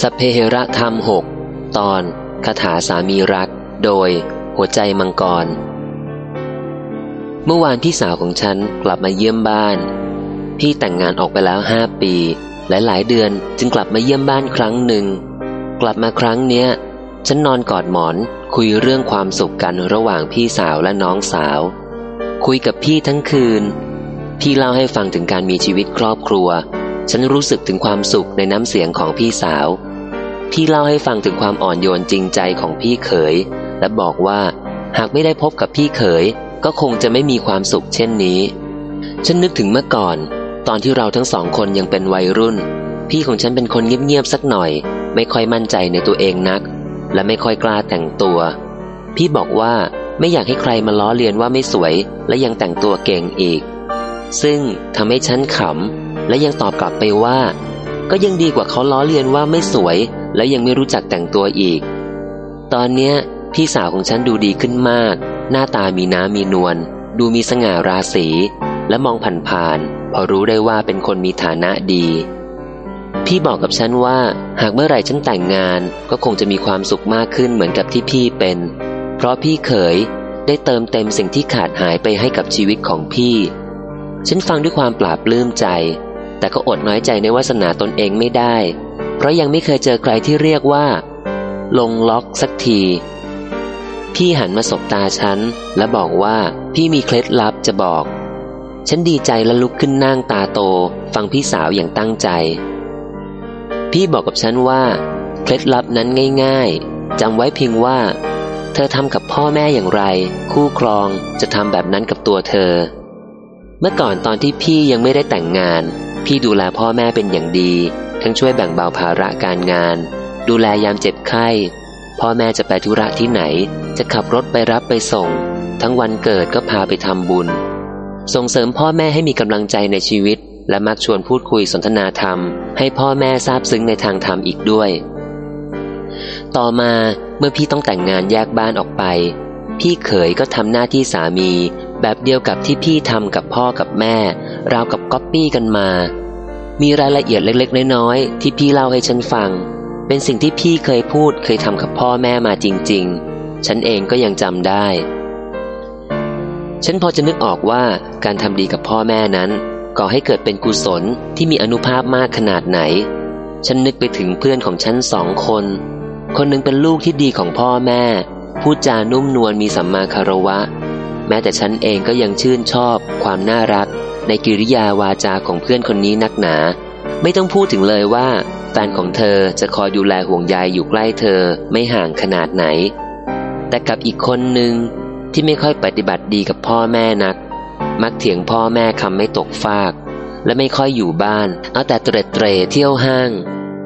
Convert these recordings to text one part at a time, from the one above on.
สเพเหระธรรมหกตอนคาถาสามีรัก โดย หัวใจมังกร เมื่อวานพี่สาวของฉันกลับมาเยี่ยมบ้าน พี่แต่งงานออกไปแล้วห้าปี หลาย ๆ เดือนจึงกลับมาเยี่ยมบ้านครั้งหนึ่ง กลับมาครั้งเนี้ย ฉันนอนกอดหมอนคุยเรื่องความสุขกันระหว่างพี่สาวและน้องสาว คุยกับพี่ทั้งคืน พี่เล่าให้ฟังถึงการมีชีวิตครอบครัว ฉันรู้สึกถึงความสุขในน้ำเสียงของพี่สาว พี่เล่าให้ฟังถึงความอ่อนโยนจริงใจของพี่เขย และบอกว่า หากไม่ได้พบกับพี่เขย ก็คงจะไม่มีความสุขเช่นนี้ ฉันนึกถึงเมื่อก่อน ตอนที่เราทั้งสองคนยังเป็นวัยรุ่น พี่ของฉันเป็นคนเงียบๆสักหน่อย ไม่ค่อยมั่นใจในตัวเองนัก และไม่ค่อยกล้าแต่งตัว พี่บอกว่าไม่อยากให้ใครมาล้อเลียนว่าไม่สวย และยังแต่งตัวเก่งอีก ซึ่งทำให้ฉันขำ และยังตอบกลับไปว่า ก็ยังดีกว่าเขาล้อเลียนว่าไม่สวย และยังไม่รู้จักแต่งตัวอีก ตอนเนี้ยพี่สาวของฉันดูดีขึ้นมาก หน้าตามีน้ำมีนวลดูมีสง่าราศี และมองผ่านๆพอรู้ได้ว่าเป็นคนมีฐานะดี พี่บอกกับฉันว่า หากเมื่อไหร่ฉันแต่งงานก็คงจะมีความสุขมากขึ้นเหมือนกับที่พี่เป็น เพราะพี่เขยได้เติมเต็มสิ่งที่ขาดหายไปให้กับชีวิตของพี่ ฉันฟังด้วยความปลาบปลื้มใจ แต่ก็อดน้อยใจในวาสนาตนเองไม่ได้ เพราะยังไม่เคยเจอใครที่เรียกว่า ลงล็อกสักที พี่หันมาสบตาฉัน และบอกว่าพี่มีเคล็ดลับจะบอก ฉันดีใจและลุกขึ้นนั่งตาโต ฟังพี่สาวอย่างตั้งใจ พี่บอกกับฉันว่า เคล็ดลับนั้นง่าย ๆจำไว้เพียงว่า เธอทำกับพ่อแม่อย่างไร คู่ครองจะทำแบบนั้นกับตัวเธอเมื่อก่อนตอนที่พี่ยังไม่ได้แต่งงาน พี่ดูแลพ่อแม่เป็นอย่างดี ทั้งช่วยแบ่งเบาภาระการงาน ดูแลยามเจ็บไข้ พ่อแม่จะไปธุระที่ไหน จะขับรถไปรับไปส่ง ทั้งวันเกิดก็พาไปทำบุญ ส่งเสริมพ่อแม่ให้มีกำลังใจในชีวิต และมักชวนพูดคุยสนทนาธรรม ให้พ่อแม่ทราบซึ้งในทางธรรมอีกด้วย ต่อมาเมื่อพี่ต้องแต่งงานแยกบ้านออกไป พี่เขยก็ทำหน้าที่สามี แบบเดียวกับที่พี่ทำกับพ่อกับแม่ ราวกับก๊อปปี้กันมา มีรายละเอียดเล็กๆ น้อยๆ ที่พี่เล่าให้ฉันฟัง เป็นสิ่งที่พี่เคยพูดเคยทำกับพ่อแม่มาจริง ๆ ฉันเองก็ยังจำได้ ฉันพอจะนึกออกว่าการทำดีกับพ่อแม่นั้นก่อให้เกิดเป็นกุศลที่มีอนุภาพมากขนาดไหน ฉันนึกไปถึงเพื่อนของฉันสองคน คนหนึ่งเป็นลูกที่ดีของพ่อแม่ พูดจานุ่มนวลมีสัมมาคารวะ ม้แต่ฉันเองก็ยังชื่นชอบ ความน่ารัก ในกิริยาวาจาของเพื่อนคนนี้นักหนา ไม่ต้องพูดถึงเลยว่า แฟนของเธอจะคอยดูแลห่วงใยอยู่ใกล้เธอไม่ห่างขนาดไหน แต่กับอีกคนหนึ่งที่ไม่ค่อยปฏิบัติดีกับพ่อแม่นัก มักเถียงพ่อแม่คำไม่ตกฟาก และไม่ค่อยอยู่บ้าน เอาแต่เตร็ดเตรเที่ยวห้าง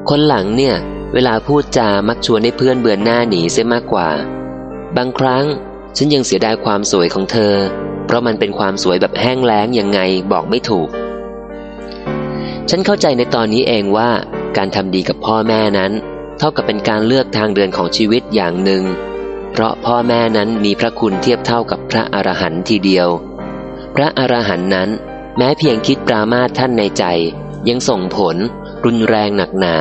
คนหลังเนี่ย เวลาพูดจามักชวนให้เพื่อนเบือนหน้าหนีเสียมากกว่า บางครั้ง ฉันยังเสียดายความสวยของเธอ เพราะมันเป็นความสวยแบบแห้งแล้งยังไงบอกไม่ถูก ฉันเข้าใจในตอนนี้เองว่าการทำดีกับพ่อแม่นั้น เท่ากับเป็นการเลือกทางเดินของชีวิตอย่างหนึ่ง เพราะพ่อแม่นั้นมีพระคุณเทียบเท่ากับพระอรหันต์ทีเดียว พระอรหันต์นั้น แม้เพียงคิดปรามาท่านในใจ ยังส่งผล รุนแรงหนักหนา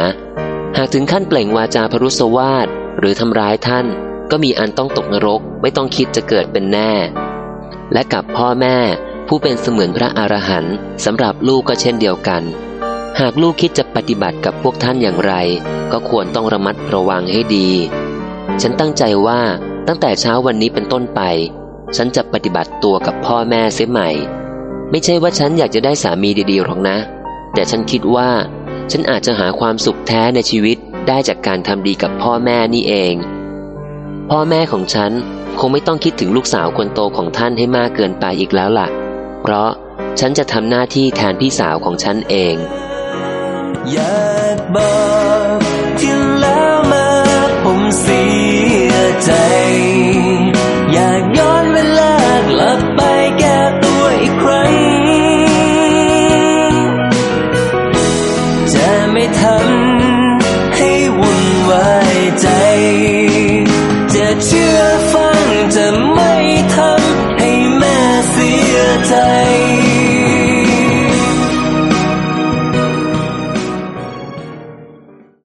หากถึงขั้นเปล่งวาจาพรุษวาทหรือทำร้ายท่าน ก็มีอันต้องตกนรกไม่ต้องคิดจะเกิดเป็นแน่ และกับพ่อแม่ผู้เป็นเสมือนพระอรหันต์สำหรับลูกก็เช่นเดียวกัน หากลูกคิดจะปฏิบัติกับพวกท่านอย่างไร ก็ควรต้องระมัดระวังให้ดี ฉันตั้งใจว่าตั้งแต่เช้าวันนี้เป็นต้นไป ฉันจะปฏิบัติตัวกับพ่อแม่เสียใหม่ ไม่ใช่ว่าฉันอยากจะได้สามีดีๆหรอกนะ แต่ฉันคิดว่า ฉันอาจจะหาความสุขแท้ในชีวิตได้จากการทำดีกับพ่อแม่นี่เอง พ่อแม่ของฉันคงไม่ต้องคิดถึงลูกสาวคนโตของท่านให้มากเกินไปอีกแล้วล่ะ เพราะฉันจะทำหน้าที่แทนพี่สาวของฉันเองอยากบอก